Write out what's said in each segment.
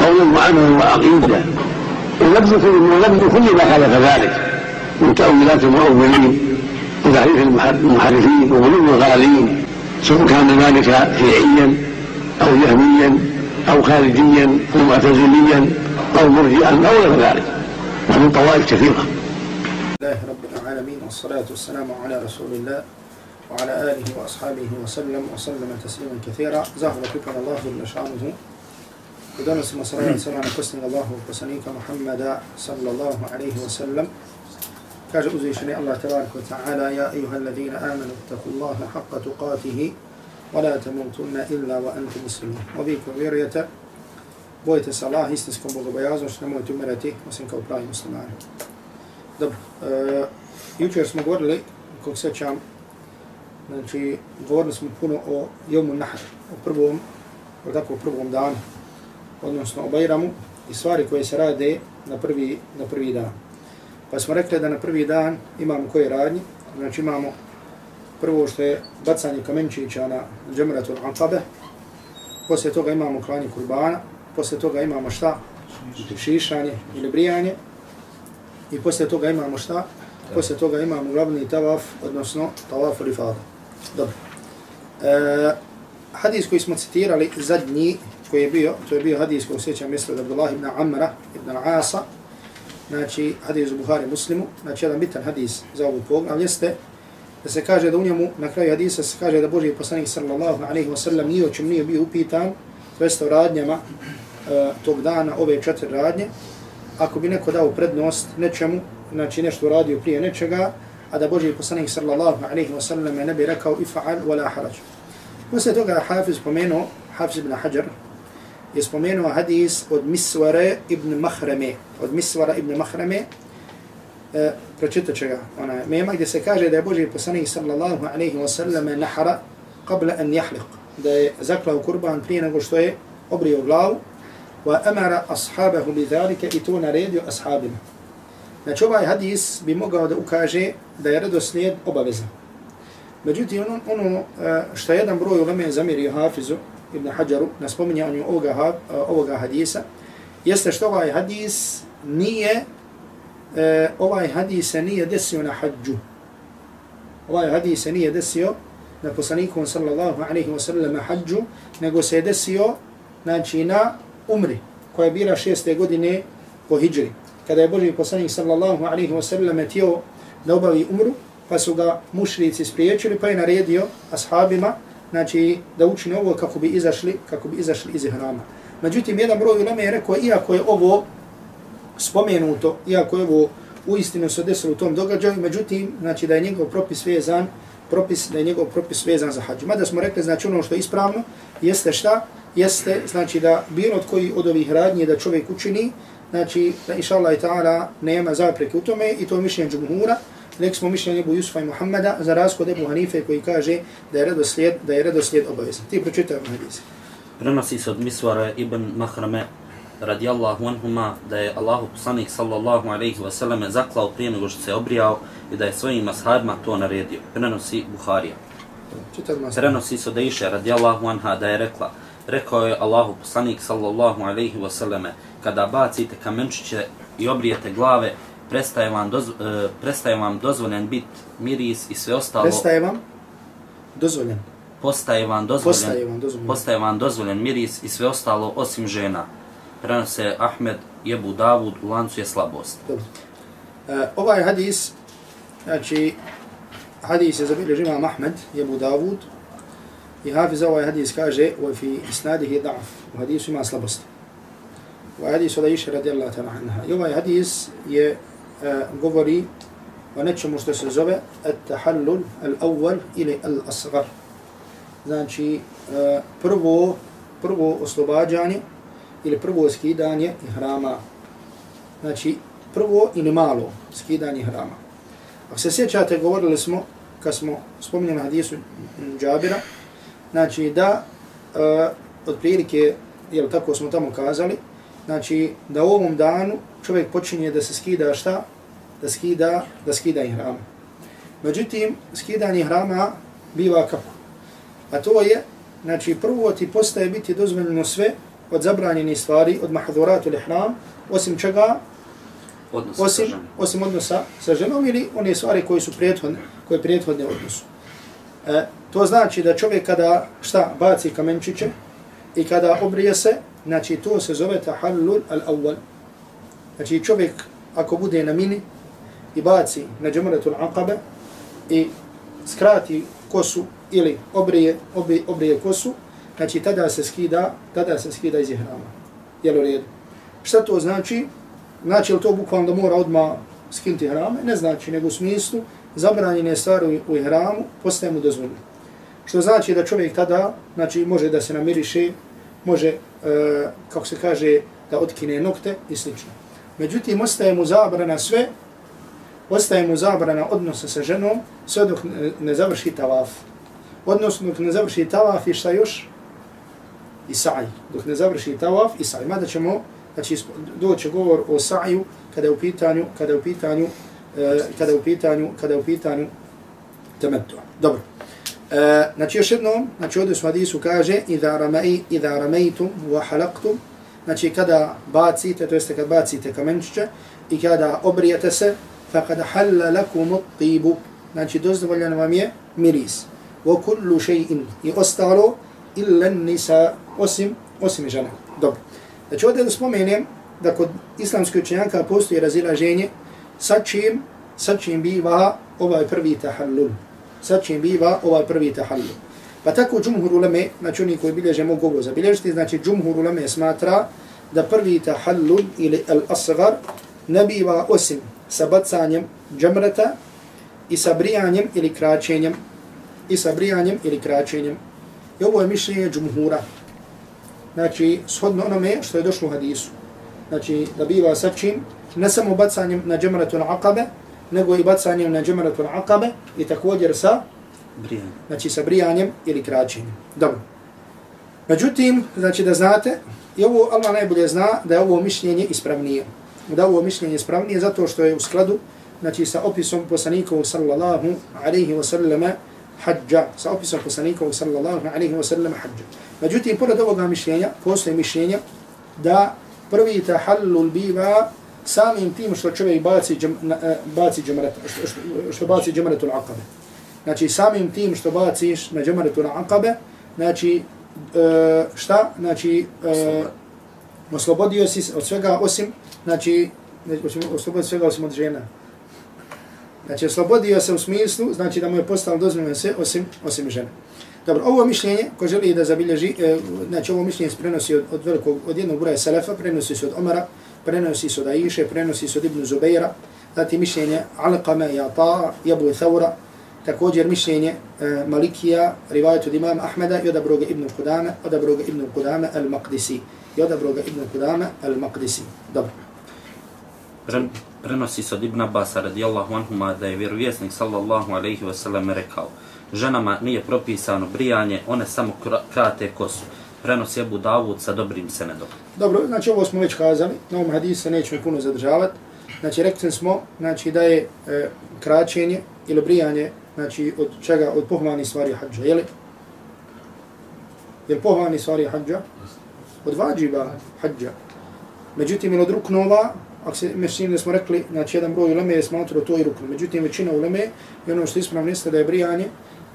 قولا وعملا وعقيدة. ونبذ كل كل ما خالف ذلك. من تأويلات المؤولين وتحريف المحرفين وغلو الغالين سواء كان ذلك شيعيا أو جهميا أو خارجيا أو معتزليا أو مرجئا أو غير ذلك. ومن طوائف كثيرة. الله رب العالمين والصلاة والسلام على رسول الله وعلى آله وأصحابه وسلم وسلم تسليما كثيرا. زهر فكر الله جل شانه I donosimo salavat salam na posljednog Allahu poslanika Muhammada sallallahu alaihi wa sallam. Kaže uzvišeni Allah tabaraka wa ta'ala Ja ayuha alladhina amanu taku Allaha haqqa tuqatihi wa la tamutunna illa wa antum muslimun. O vi ko vjerujete, bojite se Allah istinskom bogobojaznošću, nemojte umirati osim kao pravi muslimani. Dobro, uh, jučer smo govorili, kog sećam, znači, govorili smo puno o Jomu Nahr, o prvom, o tako prvom danu, odnosno o Bajramu i stvari koje se rade na prvi, na prvi dan. Pa smo rekli da na prvi dan imamo koje radnje, znači imamo prvo što je bacanje kamenčića na džemratul Anqabe, poslije toga imamo klanje kurbana, poslije toga imamo šta? Šišanje ili brijanje i poslije toga imamo šta? Poslije toga imamo glavni tavaf, odnosno tavaf ili fada. Dobro. E, hadis koji smo citirali zadnji koji je bio, to je bio hadis koji osjeća mjesto od Abdullah ibn Amra ibn Asa, znači hadis u Buhari muslimu, znači jedan bitan hadis za ovu pogled, jeste da se kaže da u njemu, na kraju hadisa se kaže da Boži poslanik sallallahu alaihi wa sallam nije o čem nije bio upitan, to jeste o radnjama e, tog dana, ove četiri radnje, ako bi neko dao prednost nečemu, znači nešto uradio prije nečega, a da Boži poslanik sallallahu alaihi wa sallam ne bi rekao ifa'al wala harađu. Poslije toga Hafiz pomenuo, Hafiz ibn Hajar, je spomenuo hadis od Miswara ibn Mahrame, od Miswara ibn Mahrame, e, pročitat ću ga, ona mema, gdje se kaže da je Boži poslanik sallallahu alaihi wa sallam nahara qabla an jahliq, da je zaklao kurban prije nego što je obrio glavu, wa amara ashabahu bi dhalika i to naredio ashabima. Znači ovaj hadis bi mogao da ukaže da je redoslijed obaveza. Međutim, ono, ono e, što jedan broj u Leme zamirio Hafizu, Ibn Hajaru na spominjanju ovoga, ovoga hadisa, jeste što ovaj hadis nije, e, ovaj hadis se nije desio na hađu. Ovaj hadis se nije desio na poslaniku sallallahu alaihi wa sallam hađu, nego se je desio znači, na umri, koja je bila šeste godine po hijri. Kada je Boži poslanik sallallahu alaihi wa sallam tijelo da obavi umru, pa su ga mušrici spriječili, pa je naredio ashabima, znači da učine ovo kako bi izašli, kako bi izašli iz ihrama. Međutim, jedan broj ulema je rekao, iako je ovo spomenuto, iako je ovo u istinu se desilo u tom događaju, međutim, znači da je njegov propis vezan, propis, da je njegov propis vezan za hađu. Mada smo rekli, znači ono što je ispravno, jeste šta? Jeste, znači da bilo od koji od ovih radnje da čovjek učini, znači da inša Allah i ta'ala nema zapreke u tome i to je mišljenje džumhura, Nek smo mišljenje Ebu Yusufa i Muhammada za razkod Ebu Hanife koji kaže da je redoslijed, da je redoslijed obavezan. Ti pročitaj ovaj hadis. Prenosi se od Misvara ibn Mahrame radijallahu anhuma da je Allahu poslanik sallallahu alaihi wa sallam zaklao prije nego što se obrijao i da je svojim ashabima to naredio. Prenosi Buharija. Prenosi se od Iše radijallahu anha da je rekla Rekao je Allahu poslanik sallallahu alaihi wa sallam kada bacite kamenčiće i obrijete glave prestaje vam, doz, uh, prestaje vam dozvoljen bit miris i sve ostalo. Prestaje vam dozvoljen. Postaje vam dozvoljen, postaje vam dozvoljen. Postaje vam dozvoljen miris i sve ostalo osim žena. Prenose Ahmed Jebu Davud u lancu je slabost. Dobro. Uh, ovaj hadis, znači, hadis je zabilje imam Ahmed Jebu Davud i Hafiz ovaj hadis kaže u fi isnadihi da'af. U hadisu ima slabost. U hadisu da iše radijallahu ta'ala anha. I ovaj hadis je E, govori o nečemu što se zove at-tahallul al-awwal ili al-asghar. Znači, e, prvo, prvo oslobađanje, ili prvo skidanje hrama. Znači, prvo ili malo skidanje hrama. Ako se sjećate, govorili smo, kad smo spominjali hadisu Džabira, znači da, e, uh, od prilike, jel tako smo tamo kazali, znači da u ovom danu čovjek počinje da se skida šta? Da skida, da skida hrama. Međutim, skidanje hrama biva kako? A to je, znači prvo ti postaje biti dozvoljeno sve od zabranjenih stvari, od mahduratu ili hram, osim čega? Odnosa osim, osim odnosa sa ženom ili one stvari koje su prethodne, koje prethodne odnosu. E, to znači da čovjek kada šta baci kamenčiće i kada obrije se, znači to se zove tahallul al-awwal. Znači čovjek ako bude na mini i baci na džemretul aqaba i skrati kosu ili obrije, obrije, obrije kosu, znači tada se skida, tada se skida iz ihrama. Jel u redu? Šta to znači? Znači li to bukvalno da mora odmah skinuti hrame? Ne znači, nego u smislu zabranjene stvari u ihramu postaje mu dozvoljeno. Što znači da čovjek tada, znači može da se namiriše, može, e, kako se kaže, da otkine nokte i slično. Međutim, ostaje mu zabrana sve, ostaje mu zabrana odnosa sa ženom, sve dok ne, završi tavaf. Odnosno dok ne završi tavaf i šta još? I sa'j. Dok ne završi tavaf i sa'j. Mada ćemo, znači doće govor o sa'ju kada je u pitanju, kada je u pitanju, e, kada je u pitanju, kada je u pitanju temetu. Dobro. E, znači još jednom, znači ovdje su hadisu kaže Iza, ramej, iza ramejtum wa halaktum Znači kada bacite, to jeste kad bacite kamenčiće i kada obrijete se فَقَدْ حَلَّ لَكُمُ الطِّيبُ Znači dozvoljeno vam je miris. وَكُلُّ شَيْءٍ I ostalo illa nisa osim, osim žena. Dobro. Znači ovdje da spomenem da kod islamske učenjaka postoji razilaženje sa čim, sa čim biva ovaj prvi tahallul. Sa čim biva ovaj prvi tahallul. Pa tako džumhur uleme, znači oni koji bilježe mogu ovo zabilježiti, znači džumhur uleme smatra da prvi tahallul ili al-asgar ne biva osim sa bacanjem džemreta i sa brijanjem ili kraćenjem i sa brijanjem ili kraćenjem. I ovo je mišljenje džumhura. Znači, shodno onome što je došlo u hadisu. Znači, da biva sa čim, ne samo bacanjem na džemretu na akabe, nego i bacanjem na džemretu na akabe i također sa, Brijan. znači, sa brijanjem ili kraćenjem. Dobro. Međutim, znači da znate, i ovo Allah najbolje zna da je ovo mišljenje ispravnije. Da ovo mišljenje ispravnije zato što je u skladu znači sa opisom poslanikovog sallallahu alaihi wa sallama hađa, sa opisom poslanikovog sallallahu alaihi wa sallama hađa. Međutim, pored ovoga mišljenja, postoje mišljenja da prvi tahallul biva samim tim što čovjek baci, džem, e, baci džemret, što, što, što baci džemretul aqabe. Znači, samim tim što baciš na džemaretu na akabe, znači, e, šta? Znači, e, oslobodio si od svega osim, znači, oslobodio svega osim od žena. Znači, oslobodio se u smislu, znači da mu je postalo dozvoljeno sve osim, osim žene. Dobro, ovo mišljenje, ko želi da zabilježi, e, znači ovo mišljenje se prenosi od, od, velikog, od jednog broja Selefa, prenosi se od Omara, prenosi se od Aiše, prenosi se od Ibn Zubeira, zatim mišljenje Alqama, Jata, Jabu Thaura, također mišljenje e, Malikija, rivajet od imama Ahmeda i odabro ga Ibn Kudama, odabro ga Ibn Kudama al-Maqdisi. I odabro ga Ibn Kudama al-Maqdisi. Dobro. Pre, prenosi se od Ibn Abbas radijallahu anhuma da je vjerovjesnik sallallahu alaihi wa sallam rekao ženama nije propisano brijanje, one samo krate kosu. Prenosi Ebu Davud sa dobrim senedom. Dobro, znači ovo smo već kazali, na ovom hadisu se nećemo puno zadržavati. Znači rekli smo znači, da je e, kraćenje ili brijanje znači od čega, od pohvalnih stvari hađa, je li? Je pohvalnih stvari hađa? Od vađiba hađa. Međutim, ili od ruknova, ako se mislim da smo rekli, znači jedan broj uleme je smatrao to i rukno. Međutim, većina uleme i ono što ispravno jeste da je brijanje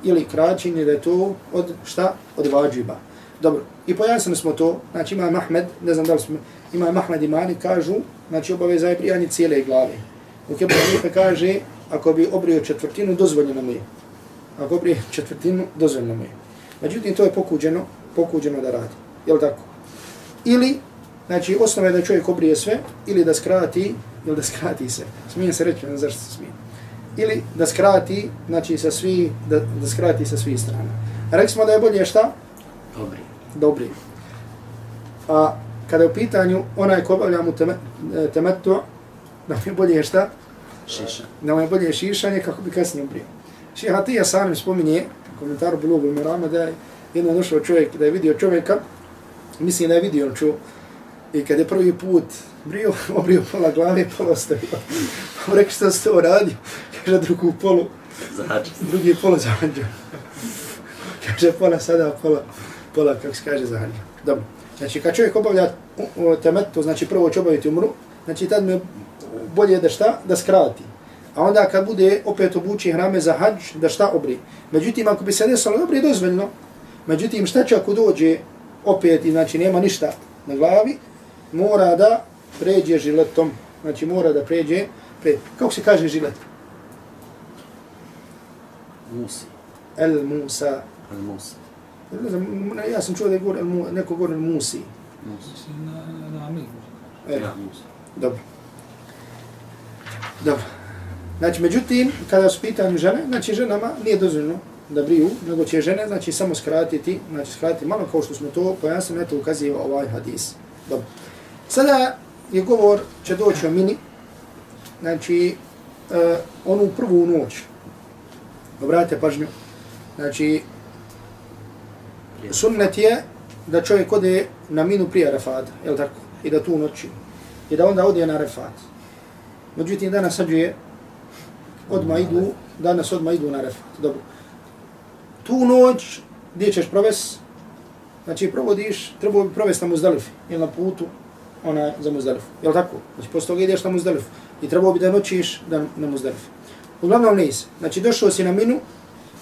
ili kraćenje, da je to od šta? Od vađiba. Dobro, i pojasnili smo to, znači ima Mahmed, ne znam da li smo, ima Mahmed i Mani, kažu, znači obaveza je brijanje cijele glave. Dok je Hanife kaže, ako bi obrio četvrtinu, dozvoljeno mu je. Ako obrije četvrtinu, dozvoljeno mu je. Međutim, to je pokuđeno, pokuđeno da radi. Je li tako? Ili, znači, osnova je da čovjek obrije sve, ili da skrati, ili da skrati se. Smijem se reći, ne zašto se smijem. Ili da skrati, znači, sa svi, da, da skrati sa svih strana. Rekli smo da je bolje šta? Dobri. Dobri. A kada je u pitanju onaj ko obavlja mu teme- e, temetu, da je bolje šta? Šiša. Da mu je bolje šišanje kako bi kasnije ubrio. Šeha Hatija samim spominje, komentaru Bulugu Mirama, da je jedno došao čovjek, da je vidio čovjeka, mislim da je vidio, on čuo, i kad je prvi put brio, obrio pola glave, pola ostavio. Pa mu rekao što si to radio? Kaže drugu polu, Zahađa. drugi polu zahanđa. kaže pola sada, pola, pola kako se kaže zahanđa. Dobro. Znači kad čovjek obavlja u- u temetu, znači prvo će obaviti umru, znači tad mu je bolje da šta? Da skrati. A onda kad bude opet obuči hrame za hađ, da šta obri. Međutim, ako bi se desilo, obri je dozvoljno. Međutim, šta će ako dođe opet i znači nema ništa na glavi, mora da pređe žiletom. Znači mora da pređe, pre, kako se kaže žilet? Musi. El Musa. Al Musa. Ne znam, ja sam čuo da je El Mu- neko govori El Musi. Musi. Mislim, na, na amigu. E, Ja, Musa dobro. Dobro. Znači, međutim, kada su pitanju žene, znači ženama nije dozvoljeno da briju, nego će žene, znači, samo skratiti, znači, skratiti malo kao što smo to pojasnili, eto ukazuje ovaj hadis. Dobro. Sada je govor, će doći o mini, znači, uh, onu prvu noć. Obratite pažnju. Znači, sunnet je da čovjek ode na minu prije Arafata, je tako? I da tu noći. I da onda odje na refat. Međutim, danas sađuje, odmah idu, danas odmah idu na refat. Dobro. Tu noć, gdje ćeš provest, Znači, provodiš, treba bi provesti na Muzdalifi, ili na putu, ona za Muzdalifu. Jel tako? Znači, posle toga ideš na Muzdalifu. I trebao bi da noćiš da, na Muzdalifu. Uglavnom nisi. Znači, došao si na minu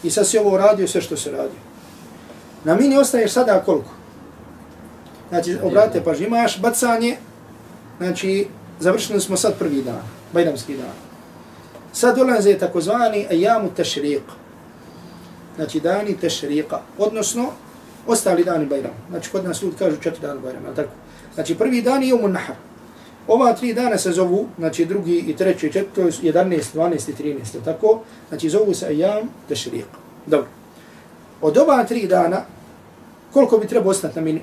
i sad si ovo uradio sve što se radio. Na mini ostaješ sada koliko? Znači, obratite pažnju, imaš bacanje, znači, završili smo sad prvi dan, bajramski dan. Sad dolaze takozvani ajamu tešriq. Znači, dani tešriqa, odnosno, ostali dani bajram. Znači, kod nas ljudi kažu četiri dana bajram, ali tako? Znači, prvi dan je umun nahar. Ova tri dana se zovu, znači drugi i treći i četvrti, to je 11, 12 i 13, tako? Znači, zovu se ajam tešriq. Dobro. Od ova tri dana, koliko bi trebao ostati na mini?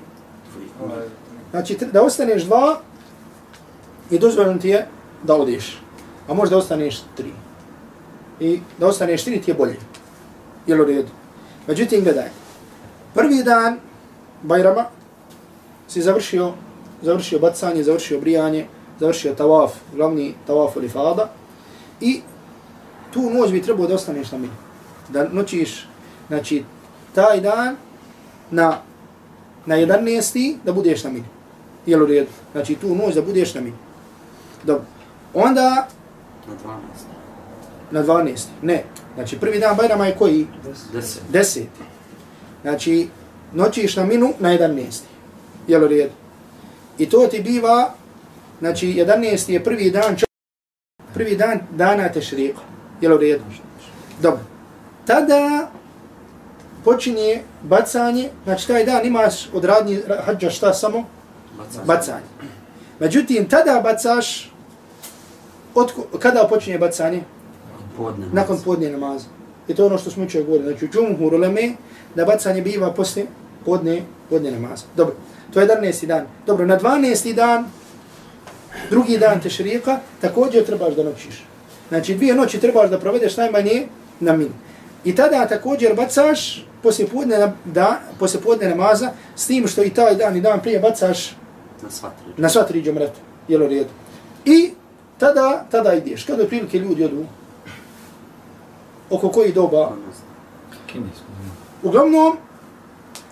Znači, da ostaneš dva i dozvoljeno ti je da odeš. A možda ostaneš tri. I da ostaneš tri ti je bolje. Jel u redu? Međutim, gledaj. Prvi dan Bajrama si završio, završio bacanje, završio brijanje, završio tawaf, glavni tawaf ili fada. I tu noć bi trebao da ostaneš na mini. Da noćiš, znači, taj dan na, na 11. da budeš na mini. Jel u redu? Znači, tu noć da budeš na mini. Dobro. Onda Na 12. na 12. Ne. Znači, prvi dan Bajrama je koji? 10. 10. Znači, noćiš na minu na 11. Jel u redu? I to ti biva, znači, 11. je prvi dan, čo- prvi dan dana tešrika. Jel u redu? Dobro. Tada počinje bacanje, znači taj dan imaš od radnji hađa šta samo? Bacanje. Bacanje. Međutim, tada bacaš, od, kada počinje bacanje? Podne. nakon podnije namaza. I to ono što smo učeo govorili. Znači, u džumhur uleme, da bacanje biva posle podne, podne namaza. Dobro, to je 11. dan. Dobro, na 12. dan, drugi dan tešrika, također trebaš da noćiš. Znači, dvije noći trebaš da provedeš najmanje na min. I tada također bacaš poslije podne, da, poslije podne namaza, s tim što i taj dan i dan prije bacaš Na sva tri. na sva tri džemrata, jel u redu. I tada, tada ideš, kada prilike ljudi odu, oko koji doba, uglavnom,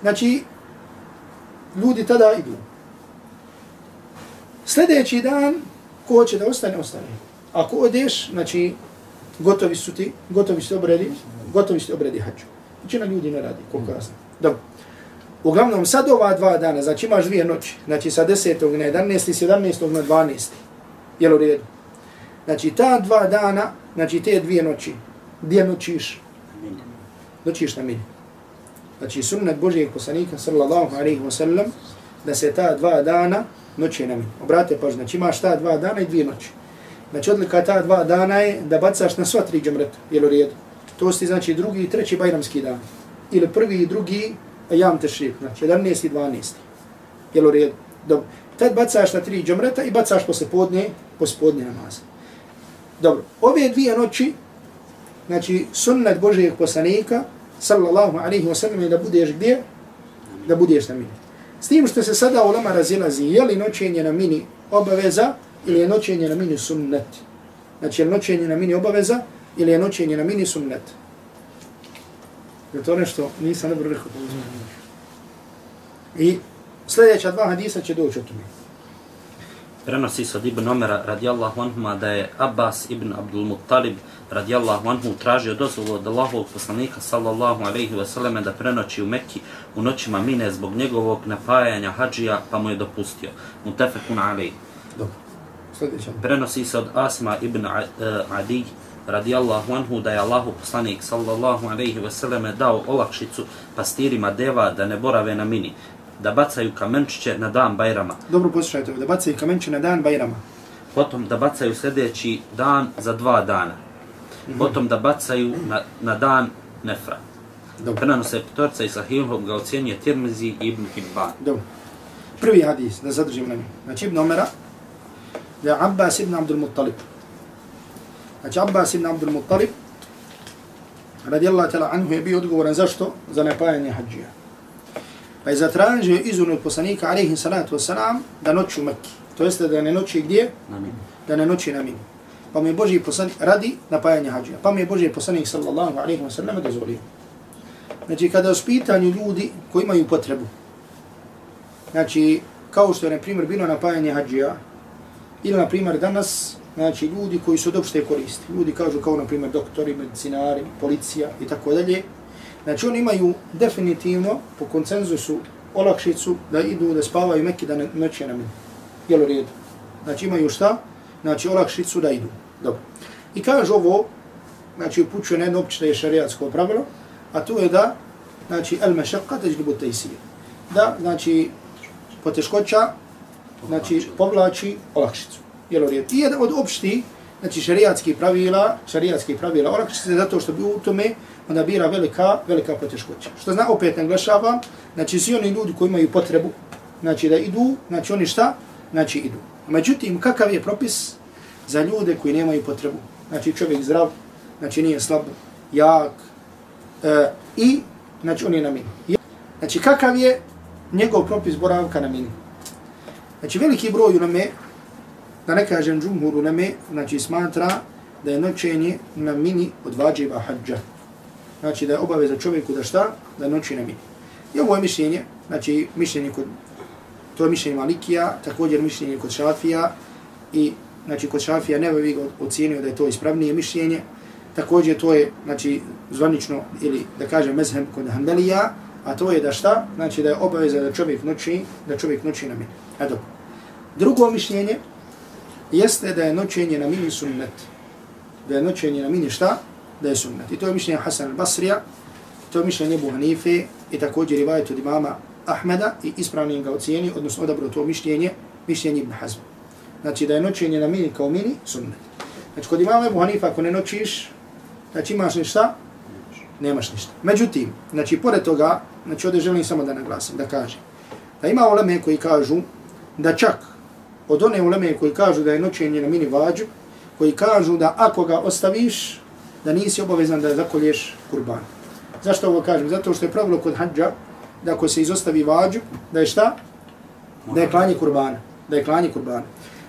znači, ljudi tada idu. Sljedeći dan, ko hoće da ostane, ostane. Ako odeš, znači, gotovi su ti, gotovi ste obredi, gotovi ste obredi hađu. Većina ljudi ne radi, koliko ja znam. Dobro. Uglavnom, sad ova dva dana, znači imaš dvije noći, znači sa 10. na 11. i 17. na 12. Jel u redu? Znači ta dva dana, znači te dvije noći, gdje noćiš? Noćiš na mini. Znači sunnet Božijeg poslanika, sallallahu alaihi wa sallam, da se ta dva dana noće na mini. Obrate pažnje, znači imaš ta dva dana i dvije noći. Znači odlika ta dva dana je da bacaš na sva tri džemreta, jel u redu? To ti znači drugi i treći bajramski dan. Ili prvi i drugi jam tešrik, znači 11. i 12. Jel u redu? Dobro. tad bacaš na tri džemreta i bacaš posle podne, posle podne namaza. Dobro, ove dvije noći, znači sunnet Božijeg poslanika, sallallahu alaihi wa sallam, da budeš gdje? Da budeš na mini. S tim što se sada ulema razilazi, je li noćenje na mini obaveza ili je noćenje na mini sunnet? Znači, je li noćenje na mini obaveza ili je noćenje na mini sunnet? Je to nešto, nisam dobro rekao. Pa I sljedeća dva hadisa će doći o tome. Prenosi se od Ibn Omera radijallahu anhuma da je Abbas ibn Abdul Muttalib radijallahu anhu tražio dozvolu od Allahovog poslanika sallallahu alaihi wa sallam da prenoći u Mekki u noćima mine zbog njegovog napajanja hađija pa mu je dopustio. Mutefekun alaihi. Dobro. Sljedeća. Prenosi se od Asma ibn eh, Adi radijallahu anhu da je Allahu poslanik sallallahu alaihi wa sallam dao olakšicu pastirima deva da ne borave na mini, da bacaju kamenčiće na dan Bajrama, Dobro poslušajte, da bacaju kamenče na dan Bajrama. potom da bacaju sljedeći dan za dva dana, potom da bacaju na, na dan Nefra. Dobro. Prenose petorca i sahihom ga ocjenjuje Tirmizi i Ibn Hibban. Dobro. Prvi hadis, da zadržim na njim. Znači Ibn Omera, da Abbas ibn Abdul Muttalib. Znači Abbas ibn Abdul Muttalib, radijallahu ta'ala anhu je bio odgovoran zašto? Za napajanje hađija. Pa je zatražio izun od poslanika, alaihi salatu wasalam, da noći u Mekki. To jeste da ne noći gdje? Na mini. Da ne noći na mini. Pa mu je Boži poslanik, radi napajanje hađija. Pa mu je Boži poslanik, sallallahu alaihi wa sallam, dozvolio. Znači, kada je u pitanju ljudi koji imaju potrebu, znači, kao što je, na primjer, bilo napajanje hađija, ili, na primjer, danas, znači, ljudi koji su od opšte koristi. Ljudi kažu kao, na primjer, doktori, medicinari, policija i tako dalje. Znači, oni imaju definitivno, po koncenzusu, olakšicu da idu da spavaju Mekke da noće na meni. Jel u redu? Znači, imaju šta? Znači, olakšicu da idu. Dobro. I kaže ovo, znači, upućuje na jedno je šariatsko pravilo, a to je da, znači, el mešakka teđlibu tejsir. Da, znači, poteškoća, znači, povlači olakšicu. Jel u redu? I jedan od opštih znači, šariatskih pravila, šariatskih pravila olakšice, zato što bi u tome onda bira velika, velika poteškoća. Što zna, opet naglašavam, znači, svi oni ljudi koji imaju potrebu, znači, da idu, znači, oni šta? Znači, idu. Međutim, kakav je propis za ljude koji nemaju potrebu? Znači, čovjek zdrav, znači, nije slab, jak, e, i, znači, on je na mini. Znači, kakav je njegov propis boravka na mini? Znači, veliki broj u name, da ne kažem džumhur u name, znači, smatra da je noćenje na mini od vađiva hađa. Znači, da je obaveza čovjeku da šta? Da noći na mini. I ovo je mišljenje, znači, mišljenje kod to je mišljenje Malikija, također mišljenje kod Šafija i znači kod Šafija ne bi ga ocijenio da je to ispravnije mišljenje. Također to je znači zvanično ili da kažem mezhem kod Hanbelija, a to je da šta? Znači da je obaveza da čovjek noći, da čovjek noći na mini. A dobro. Drugo mišljenje jeste da je noćenje na mini sunnet. Da je noćenje na mini šta? Da je sunnet. I to je mišljenje Hasan al-Basrija, to je mišljenje Ebu Hanife i također rivajet od imama Ahmeda i ispravnim ga ocijeni, odnosno odabro to mišljenje, mišljenje Ibn Hazm. Znači da je noćenje na mini kao mini sunnet. Znači kod imama Ebu Hanifa ako ne noćiš, znači imaš ništa? Nemaš ništa. Međutim, znači pored toga, znači ovdje želim samo da naglasim, da kažem, da ima oleme koji kažu da čak od one uleme koji kažu da je noćenje na mini vađu, koji kažu da ako ga ostaviš, da nisi obavezan da zakolješ kurban. Zašto ovo kažem? Zato što je pravilo kod hađa, da ako se izostavi vađu, da je šta? Da je klanje kurbana. Da je klanje kurbana.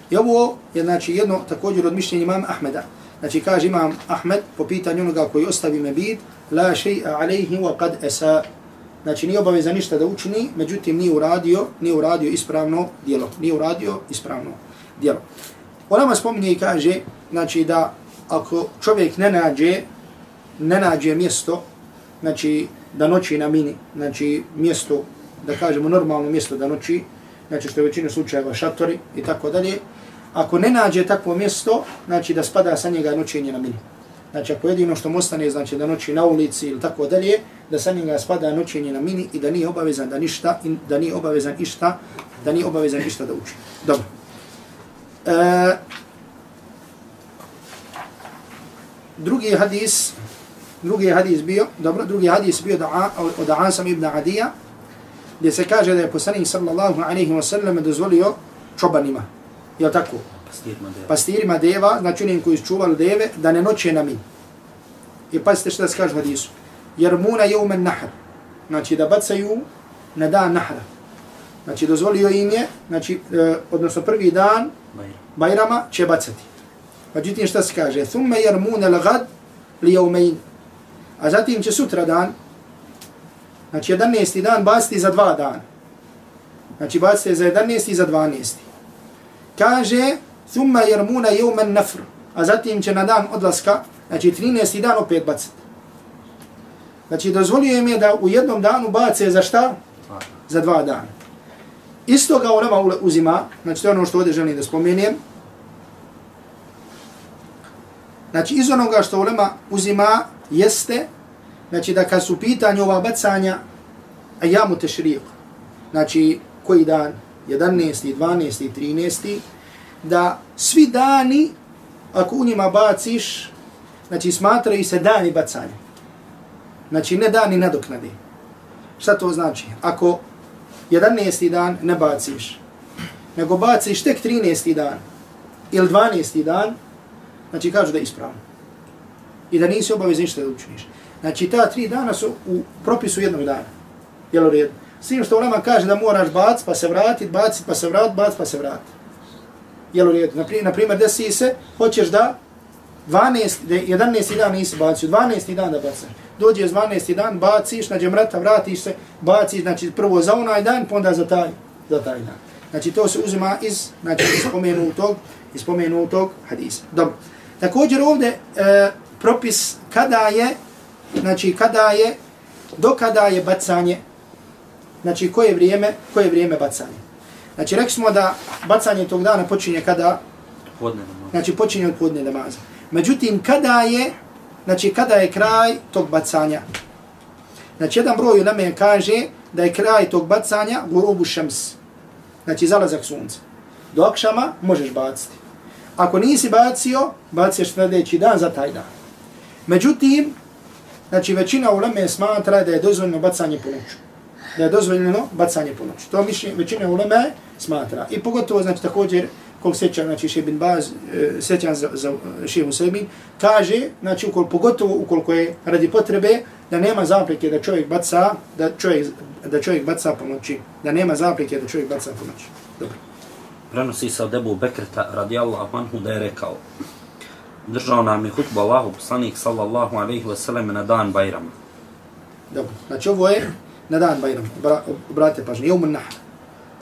I ovo je znači jedno također od mišljenja imam Ahmeda. Znači kaže imam Ahmed po pitanju onoga koji ostavi mebid, la še'a alejhi wa kad esa. Znači nije obaveza ništa da učini, međutim nije uradio, nije uradio ispravno djelo. Nije uradio ispravno djelo. Ona spominje i kaže, znači da ako čovjek ne nađe, ne nađe mjesto, znači da noći na mini, znači mjesto, da kažemo normalno mjesto da noći, znači što je većina slučajeva šatori i tako dalje, ako ne nađe takvo mjesto, znači da spada sa njega noćenje na mini. Znači ako jedino što mu ostane, znači da noći na ulici ili tako dalje, da sa njega spada noćenje na mini i da nije obavezan da ništa, da nije obavezan išta, da nije obavezan išta da uči. Dobro. E, drugi hadis, drugi hadis bio, dobro, drugi hadis bio da, od Asam ibn Adija, gdje se kaže da je poslanik sallallahu alaihi wa sallam dozvolio čobanima. Je tako? Pastirima deva. Pastirima deva, znači onim koji čuvali deve, da ne noće na min. I pazite što se kaže u hadisu. Jer muna je umen nahr. Znači da bacaju na dan nahra. Znači dozvolio im je, znači, e, odnosno prvi dan Bajram. Bajrama će bacati. Međutim šta se kaže? Thumme jermune l'gad li jaumein. A zatim će sutra dan, znači 11. dan baciti za dva dana. Znači bacite za 11. i za 12. Kaže, thumme jermune jaumen nafr. A zatim će na dan odlaska, znači 13. dan opet baciti. Znači dozvolio im je da u jednom danu bace za šta? Za dva dana. Isto ga ulema uzima, znači to je ono što ovdje želim da spomenem, Znači, iz onoga što ulema uzima jeste, znači da kad su pitanje ova bacanja, a ja mu tešrijek, znači koji dan, 11. 12. 13 da svi dani, ako u njima baciš, znači smatraju se dani bacanja. Znači ne dani nadoknade. Šta to znači? Ako 11. dan ne baciš, nego baciš tek 13. dan ili 12. dan, znači kažu da je ispravno. I da nisi obavezni ništa da učiniš. Znači ta tri dana su u propisu jednog dana. Jel u redu? S tim što ulema kaže da moraš bac pa se vratit, bacit pa se vrat, bac pa se vrat. Jel u redu? Napri- Naprimjer, desi se, hoćeš da 12, 11. dan nisi bacio, 12. dan da bacaš. Dođe 12. dan, baciš, nađe mrata, vratiš se, baciš, znači prvo za onaj dan, pa onda za taj, za taj dan. Znači to se uzima iz, znači iz spomenutog, iz spomenutog hadisa. Dobro. Također ovdje e, propis kada je, znači kada je, do kada je bacanje, znači koje vrijeme, koje vrijeme bacanje. Znači rekli smo da bacanje tog dana počinje kada, Podne namaz. znači počinje od podne namaza. Međutim, kada je, znači kada je kraj tog bacanja? Znači jedan broj u kaže da je kraj tog bacanja gurubu šems, znači zalazak sunca. Do akšama možeš baciti. Ako nisi bacio, baciš sljedeći dan za taj dan. Međutim, znači većina uleme smatra da je dozvoljeno bacanje po noću. Da je dozvoljeno bacanje po noću. To mišljenje većina uleme smatra. I pogotovo, znači također, kog sjećam, znači Šebin Baz, e, sjećam za, za Šehu Sebin, kaže, znači ukol, pogotovo ukoliko je radi potrebe, da nema zapreke da čovjek baca, da čovjek, da čovjek baca po noći. Da nema zapreke da čovjek baca po noći. Dobro. Prenosi se od Ebu Bekreta radijallahu anhu da je rekao Držao nam je hutbu Allahu poslanik sallallahu alaihi wa sallam na dan Bajrama. Dobro. Znači ovo je na dan Bajram. Bra, brate pažnje. Jeumun Nahr.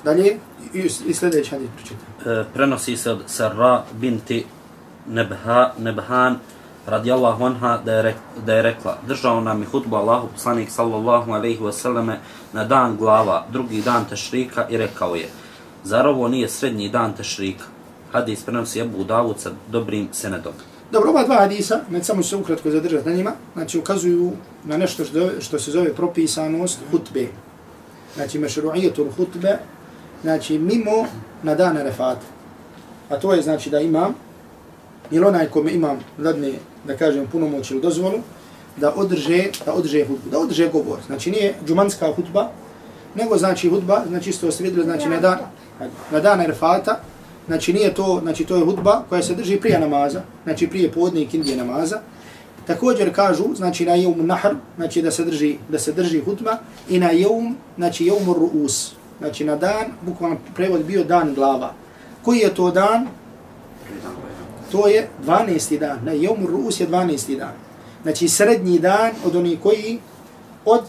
Dalje i, i sljedeći hadis pročitam. E, prenosi se od Sarra binti Nebha, Nebhan radijallahu anha da je, rek, da je rekla Držao nam je hutbu Allahu poslanik sallallahu alaihi wasallame na dan glava, drugi dan tešrika i rekao je Zar ovo nije srednji dan tešrika? Hadis prenosi Ebu Davud sa dobrim senedom. Dobro, ova dva hadisa, med samo se ukratko zadržati na njima, znači ukazuju na nešto što, što se zove propisanost hutbe. Znači, mešru'ijetul hutbe, znači mimo na dan Arefata. A to je znači da imam, ili onaj kome imam dadne, da kažem, punomoć ili dozvolu, da održe, da održe hutbu, da održe govor. Znači nije džumanska hutba, nego znači hutba, znači isto ste vidjeli, znači na dan, na dan Arefata, znači nije to, znači to je hutba koja se drži prije namaza, znači prije podne i kindije namaza. Također kažu, znači na jeum nahr, znači da se drži, da se drži hutba i na jeum, znači jeum ruus, znači na dan, bukvalno prevod bio dan glava. Koji je to dan? To je 12. dan. Na jeum ruus je 12. dan. Znači srednji dan od onih koji od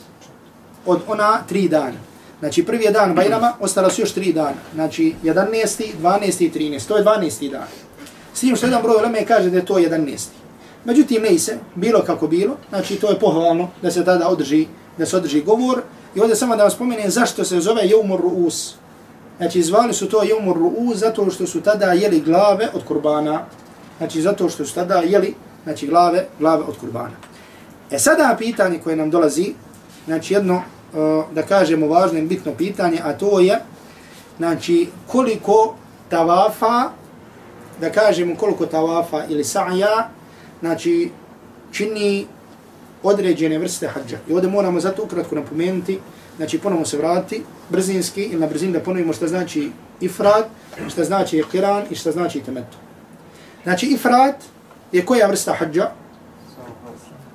od ona tri dana. Znači prvi je dan Bajrama, ostala su još tri dana. Znači 11. 12. i 13. To je 12. dan. S tim što jedan broj Leme kaže da je to 11. Međutim, ne se, bilo kako bilo, znači to je pohvalno da se tada održi, da se održi govor. I ovdje samo da vam spomenem zašto se zove Jeumur Ruus. Znači zvali su to Jeumur Ruus zato što su tada jeli glave od kurbana. Znači zato što su tada jeli znači, glave, glave od kurbana. E sada pitanje koje nam dolazi, znači jedno, da kažemo važno i bitno pitanje, a to je, znači koliko tavafa, da kažemo koliko tavafa ili sa'ja, znači čini određene vrste hađa. I ovdje moramo zato ukratko napomenuti, znači ponovno se vratiti, brzinski ili na brzin da ponovimo što znači ifrat, šta znači qiran i šta znači temetu. Znači ifrat je koja vrsta hađa?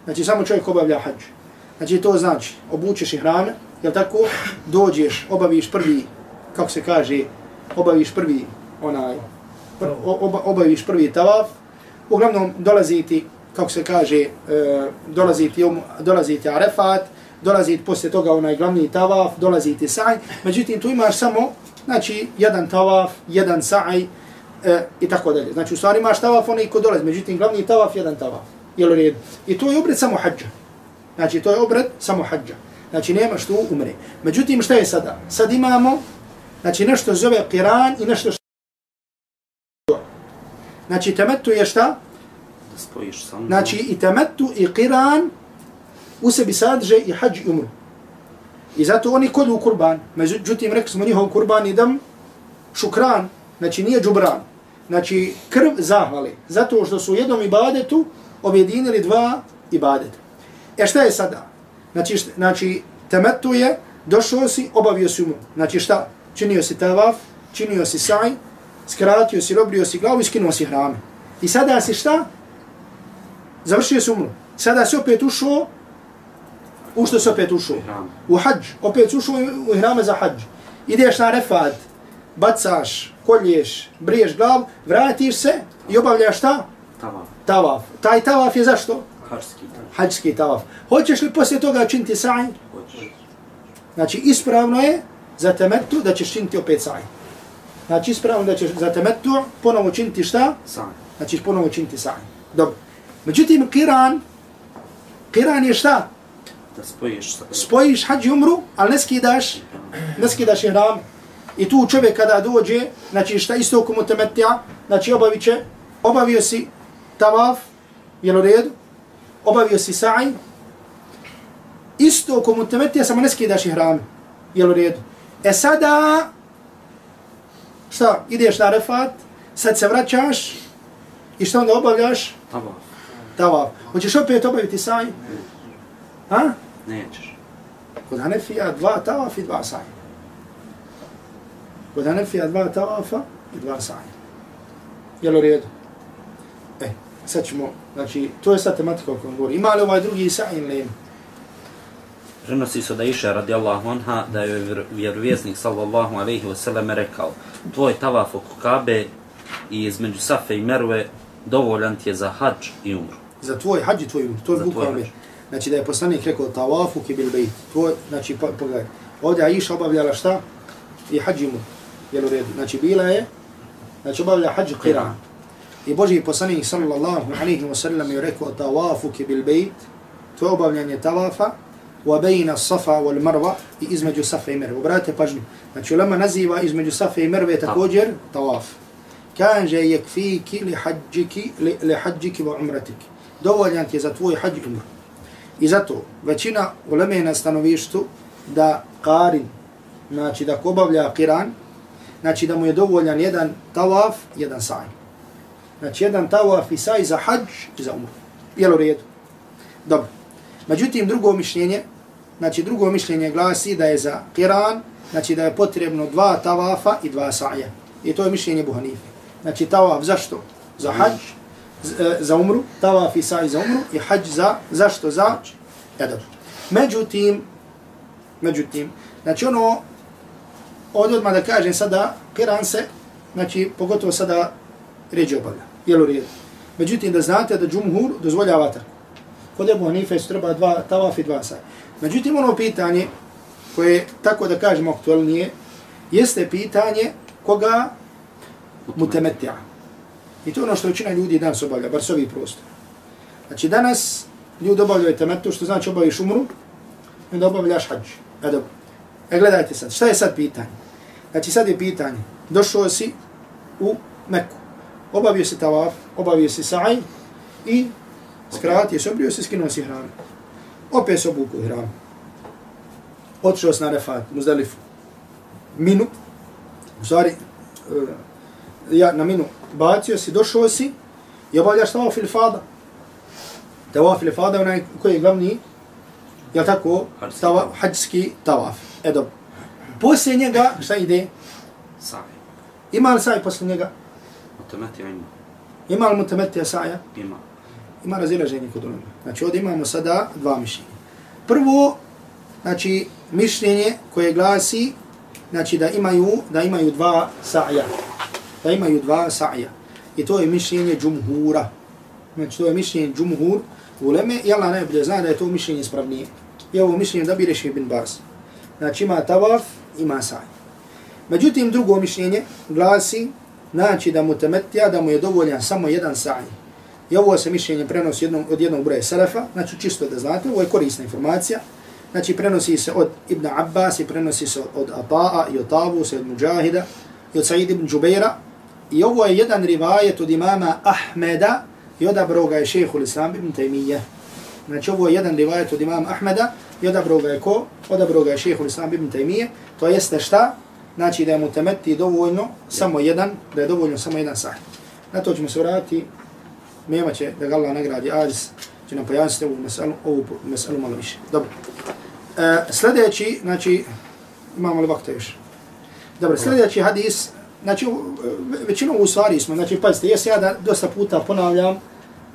Znači samo čovjek obavlja hađa. Znači to znači obučeš i hrana, jel tako? Dođeš, obaviš prvi, kako se kaže, obaviš prvi onaj, pr, oba, obaviš prvi tavaf, uglavnom dolazi ti, kako se kaže, e, dolazi ti, um, dolazi ti arefat, dolazi ti poslije toga onaj glavni tavaf, dolazi ti saj, međutim tu imaš samo, znači, jedan tavaf, jedan saj, e, i tako dalje. Znači u stvari imaš tavaf onaj ko dolazi, međutim glavni tavaf, jedan tavaf. Jel u redu? I to je obred samo hađa. Znači to je obred samo hađa. Znači nemaš tu umre. Međutim šta je sada? Sad imamo znači nešto zove qiran i nešto što Znači temetu je šta? Da spojiš samo. Znači i temetu i qiran u sebi sadrže i hađ i umru. I zato oni kolju kurban. Međutim, rekli smo njihov kurban idem šukran, znači nije džubran. Znači krv zahvali. Zato što su u jednom ibadetu objedinili dva ibadeta. E šta je sada? Znači, šta, znači temetu je, došao si, obavio si umru. Znači šta? Činio si tavaf, činio si saj, skratio si, robrio si glavu i skinuo si hrame. I sada si šta? Završio si umru. Sada si opet ušao, u što si opet ušao? U hađ. Opet si ušao u hrame za hađ. Ideš na refat, bacaš, kolješ, briješ glav, vratiš se i obavljaš šta? Tavaf. Tavaf. Taj tavaf je zašto? Tavaf. Hađski tavaf. Hoćeš li poslije toga činiti saj? Hoćeš. Znači ispravno je za temetu da ćeš činiti opet saj. Znači ispravno da ćeš za temetu ponovo činiti šta? Saj. Znači ponovo činiti saj. Dobro. Međutim, kiran, kiran je šta? Da spojiš. Spojiš hađ i umru, ali ne skidaš, ne skidaš ihram. I tu čovjek kada dođe, znači šta isto komu temetija, znači obavit će, obavio si tavaf, jel u redu? Obavio si saj, isto komu temetija, samo ne skidaš ihram, jel u redu? E sada, šta, ideš na refat, sad se vraćaš, i šta onda obavljaš? Tavaf. Tavaf. Hoćeš opet obaviti saj? Ha? Nećeš. Kod Hanefija dva tavaf i dva saj. Kod Hanefija dva tavafa i dva saj. Jel u redu? Sad ćemo, znači, to je sad tematika o kojom govori. Ima li ovaj drugi saj ili nema? Prenosi se da iša radijallahu anha da je vjer- vjerovjesnik sallallahu alaihi wasallam rekao tvoj tavaf oko Kabe i između Safe i Merve dovoljan ti je za hađ i umru. Za tvoj hađ i tvoj umr, to je tvoj bukvalno. hađ. Znači da je poslanik rekao tavafu ki bil bejt. To, je, znači, po, pogledaj. Ovdje Aisha obavljala šta? I hađ i umr. Jel u redu? Znači bila je, znači obavlja hađ i qiran. I Boži poslanik sallallahu alaihi wa sallam je rekao tavafu ki bil bejt. To je obavljanje tavafa wa bejna safa wal marva i između safa i merve. Obratite pažnju. Znači ulema naziva između safa i merve također tavaf. Kaže yakfiki li hađiki li, li hađiki wa umratiki. Dovoljan ti je za tvoj hađ i umru. I zato većina uleme je na stanovištu da qarin, znači da ko obavlja qiran, znači da mu je dovoljan jedan tawaf, jedan saj. Znači jedan tawaf i saj za hađ i za umru. Jel u redu? Dobro. Međutim, drugo mišljenje, znači drugo mišljenje glasi da je za qiran, znači da je potrebno dva tawafa i dva saja. I to je mišljenje Buhanife. Znači tawaf zašto? Za hađ, e, za umru, tawaf i saj za umru i hađ za, zašto? Za edab. Međutim, međutim, znači ono, ovdje odmah da kažem sada, qiran se, znači pogotovo sada ređe obavlja. Jel u redu? Međutim, da znate da džumhur dozvoljava tako. Kod Ebu Hanife su treba dva tawaf i dva saj. Međutim, ono pitanje koje, tako da kažemo, aktualnije, jeste pitanje koga mutemetija. I to je ono što većina ljudi danas obavlja, bar s ovih prostora. Znači danas ljudi obavljaju temetu, što znači obaviš umru, i onda obavljaš hađ. E dobro. E gledajte sad, šta je sad pitanje? Znači sad je pitanje, došao si u Meku, obavio si tavaf, obavio si saj i skratio se, obrio si, skinuo si hranu. Opet se obuku hranu. Otišao si na refat, muzdalifu. Minu, u stvari, eh, ja na minu bacio si, došao si i obavljaš tavaf ili fada. Tavaf ili fada, onaj koji je glavni, je tako, Hađski tava, hađski tavaf. E dobro. Poslije njega, šta ide? Saj. Ima li saj posle njega? Matematija ima. Ima li mutametija saja? Ima. Ima razilaženje kod ulema. Znači ovdje imamo sada dva mišljenja. Prvo, znači mišljenje koje glasi znači da imaju da imaju dva sa'ja. Da imaju dva sa'ja. I to je mišljenje džumhura. Znači to je mišljenje džumhur uleme i Allah najbolje zna da je to mišljenje ispravnije. I ovo mišljenje da bi rešio bin Bas. Znači ima tavaf, ima sa'ja. Međutim, drugo mišljenje glasi znači da mu temetija, da mu je dovoljan samo jedan sa'j. I ovo se mišljenje prenosi jednom, od jednog broja Selefa, znači čisto da znate, ovo je korisna informacija. Znači prenosi se od Ibn Abbas i prenosi se od Ata'a i od Tavusa i od Mujahida i od Sa'id ibn Džubeira. I ovo je jedan rivajet od imama Ahmeda i odabro ga je šehhul Islam ibn Taymiyyah. Znači ovo je jedan rivajet od imama Ahmeda i odabro ga je ko? Odabro ga je šehhul Islam ibn Taymiyyah. To jeste šta? Znači da je mu temeti dovoljno samo jedan, da je dovoljno samo jedan sahih. Na to ćemo se vratiti. Mema će da ga Allah nagradi Aziz, će nam pojasniti ovu meselu, ovu meselu malo više. Dobro. E, sljedeći, znači, imamo li vakta još? Dobro, sljedeći hadis, znači, većinu u stvari smo, znači, pazite, jes ja da dosta puta ponavljam,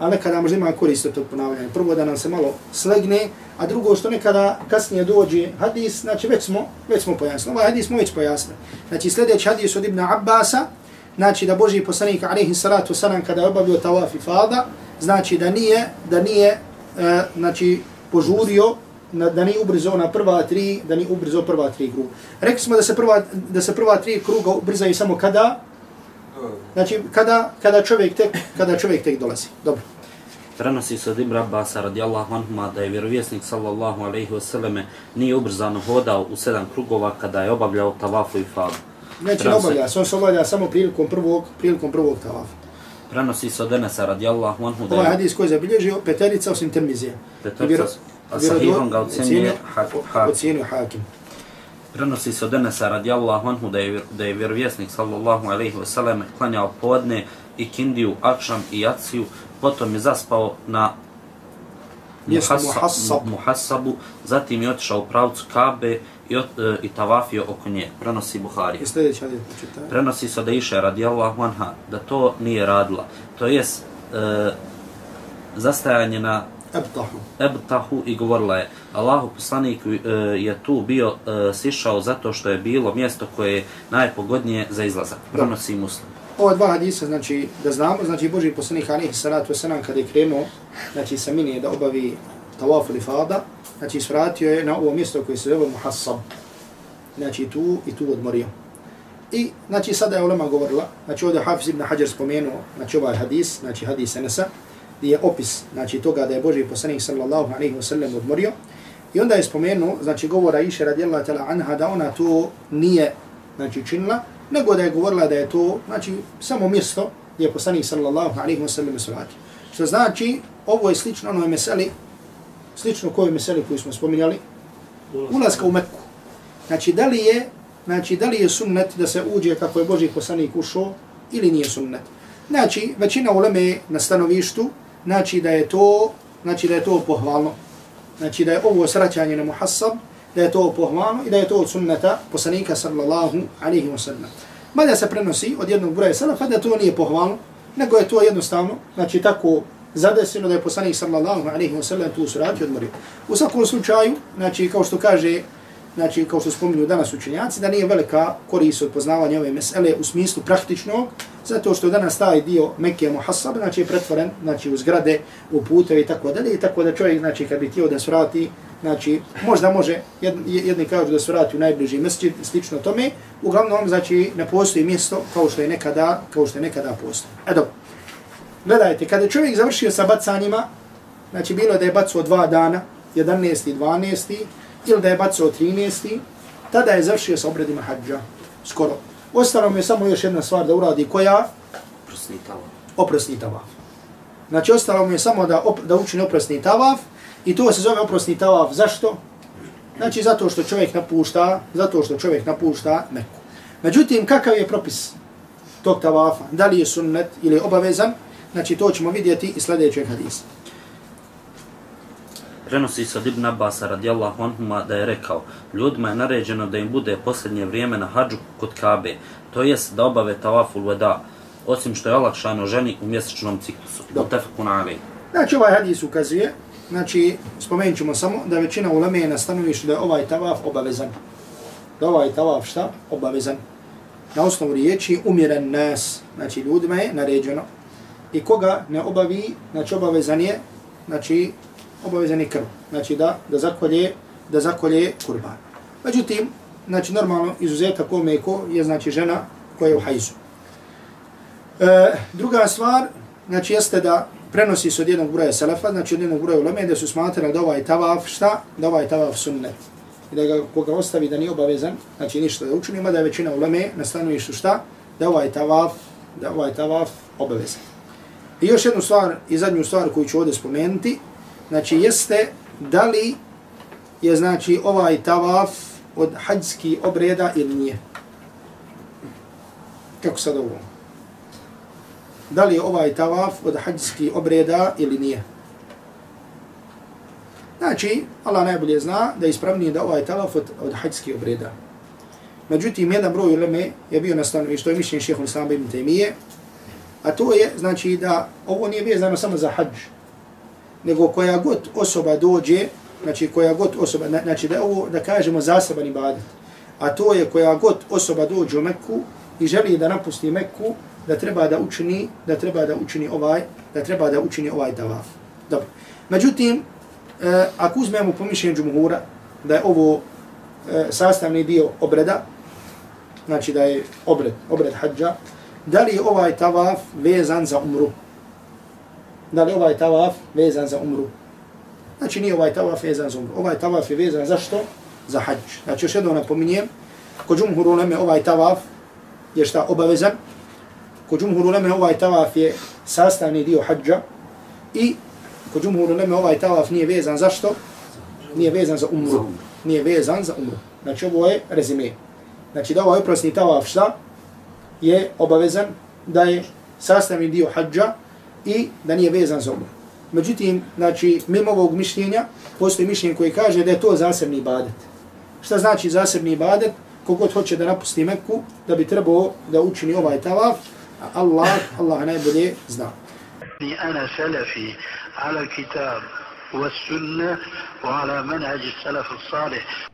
a nekada možda ima korist od tog ponavljanja. Prvo da nam se malo slegne, a drugo što nekada kasnije dođe hadis, znači već smo, već smo pojasnili. Ovaj hadis smo već pojasnili. Znači sljedeći hadis od Ibn Abbasa, znači da Boži poslanik alaihi salatu salam kada je obavio tawaf i znači da nije, da nije, uh, znači požurio na, da nije ubrzao na prva tri, da nije ubrzao prva tri kruga. Rekli smo da se prva, da se prva tri kruga ubrzaju samo kada, znači kada, kada čovjek tek, kada čovjek tek dolazi. Dobro. Prenosi se od Ibn Abbasa radijallahu anhuma da je vjerovjesnik sallallahu alaihi wasallam nije ubrzano hodao u sedam krugova kada je obavljao tavafu i fadu. Neće ne obavlja, on se obavlja samo prilikom prvog, prilikom prvog tavafa. Prenosi se od Enesa radijallahu anhu da Ovaj je hadis koji je zabilježio peterica osim termizije. Petorica, a sahihom ga ocjenjuje hakim. Ocjenio hakim. Prenosi se od Enesa radijallahu anhu da je, da je vjerovjesnik sallallahu alaihi wasallam klanjao podne i kindiju, akšam i jaciju, potom je zaspao na muhassab. muhassabu, zatim je otišao u pravcu Kabe i, ot, e, i tavafio oko nje. Prenosi Buhari. I sljedeći hadis pročitaj. Prenosi se da iše radijallahu anha da to nije radila. To jest e, zastajanje na Abtahu. Ebtahu i govorila je Allahu poslanik e, je tu bio e, sišao zato što je bilo mjesto koje je najpogodnije za izlazak. Prenosi muslim. Ova dva hadisa, znači, da znamo, znači, Boži poslanik alaihi salatu wasalam kada je krenuo, znači, sa minije da obavi tawaf ili fada, znači, svratio je na ovo mjesto koje se zove Muhassab. Znači, tu i tu odmorio. I, znači, sada je ulema govorila, znači, ovdje Hafiz ibn Hajar spomenuo, znači, ovaj hadis, znači, hadis Enesa, je opis, znači, toga da je Boži poslanik sallallahu alaihi wasallam odmorio. I onda je spomenuo, znači, govora Iše radijallahu tala anha, da ona to nije, znači, činila, nego da je govorila da je to, znači, samo mjesto gdje je poslanik sallallahu alaihi wa sallam salati. Što znači, ovo je slično onoj meseli, slično kojoj meseli koju smo spominjali, ulaska u Mekku. Znači, da li je, znači, da li je sunnet da se uđe kako je Boži poslanik ušao ili nije sunnet. Znači, većina uleme na stanovištu, znači da je to, znači da je to pohvalno. Znači da je ovo sraćanje na muhassab, da je to pohvalno i da je to od sunneta poslanika sallallahu alaihi wa sallam. Mada se prenosi od jednog broja salafa da to nije pohvalno, nego je to jednostavno, znači tako zadesilo da je poslanik sallallahu alaihi wa sallam tu surati odmorio. U svakom slučaju, znači kao što kaže, znači kao što spominju danas učenjaci, da nije velika korist od poznavanja ove mesele u smislu praktičnog, zato što danas taj dio Mekke muhassab, znači je pretvoren znači, u zgrade, u puteve i tako dalje, i tako da čovjek, znači kad bi htio da svrati, znači možda može, jedni, jedni kažu da svrati u najbliži mesjid, slično tome, uglavnom znači ne postoji mjesto kao što je nekada, kao što je nekada postoji. E dobro, gledajte, kada je čovjek završio sa bacanjima, znači bilo da je bacao dva dana, 11. i 12 ili da je bacao 13. tada je završio sa obredima hađa, skoro. Ostalo mu je samo još jedna stvar da uradi koja Prosni tava. oprosni tavaf. Znači ostalo mu je samo da, op, da učini oprosni tavaf i to se zove oprosni tavaf. Zašto? Znači zato što čovjek napušta, zato što čovjek napušta Meku. Međutim, kakav je propis tog tavafa? Da li je sunnet ili je obavezan? Znači to ćemo vidjeti iz sljedećeg hadisa. Prenosi se od Ibn Abbas radijallahu anhuma da je rekao ljudima je naređeno da im bude posljednje vrijeme na hađu kod Kabe, to jest da obave tavaful veda, osim što je olakšano ženi u mjesečnom ciklusu. Mutafakun alej. Znači ovaj hadis ukazuje, znači spomenut ćemo samo da većina uleme je na stanovištu da je ovaj tavaf obavezan. Da ovaj tavaf šta? Obavezan. Na osnovu riječi umiren nas, znači ljudima je naređeno. I koga ne obavi, znači obavezan je, znači obavezan je krv. Znači da, da zakolje, da zakolje kurban. Međutim, znači normalno izuzetak kome je ko je znači žena koja je u hajzu. E, druga stvar, znači jeste da prenosi se od jednog broja selefa, znači od jednog broja uleme, da su smatrali da ovaj tavaf, šta? Da ovaj tavaf sunnet. I da ga koga ostavi da nije obavezan, znači ništa da učini, da je većina uleme na stanovištu šta? Da ovaj tavaf, da ovaj tavaf obavezan. I još jednu stvar, i zadnju stvar koju ću ovdje spomenuti, znači jeste da li je znači ovaj tavaf od hađski obreda ili nije. Kako sad ovo? Da li je ovaj tavaf od hađski obreda ili nije? Znači, Allah najbolje zna da je ispravnije da ovaj tavaf od, od hađski obreda. Međutim, jedan broj uleme je bio na stanovi, što je mišljen šehol Samba ibn Temije, a to je, znači, da ovo nije vezano samo za hađ, nego koja god osoba dođe, znači koja god osoba, znači da ovo da kažemo zaseban ibadet, a to je koja god osoba dođe u Mekku i želi da napusti Mekku, da treba da učini, da treba da učini ovaj, da treba da učini ovaj tavaf. Dobro. Međutim, e, ako uzmemo po mišljenju džumhura, da je ovo e, sastavni dio obreda, znači da je obred, obred hađa, da li je ovaj tavaf vezan za umru? Da li ovaj tavaf vezan za umru? Znači nije ovaj tavaf vezan za umru. Ovaj tavaf je vezan za što? Za hađ. Znači još jedno napominjem, kod džumhuru leme ovaj tavaf je šta obavezan, kod džumhuru leme ovaj tavaf je sastavni dio hađa i kod džumhuru leme ovaj tavaf nije vezan za što? Nije vezan za umru. Nije vezan za umru. Znači ovo je rezime. Znači da ovaj oprosni tavaf šta? Je obavezan da je sastavni dio hađa i da nije vezan za umru. Međutim, znači, mimo ovog mišljenja, postoji mišljenje koji kaže da je to zasebni ibadet. Šta znači zasebni ibadet? Kogod hoće da napusti Mekku, da bi trebao da učini ovaj tavaf, Allah, Allah najbolje zna. أنا سلفي على الكتاب والسنة وعلى منهج السلف الصالح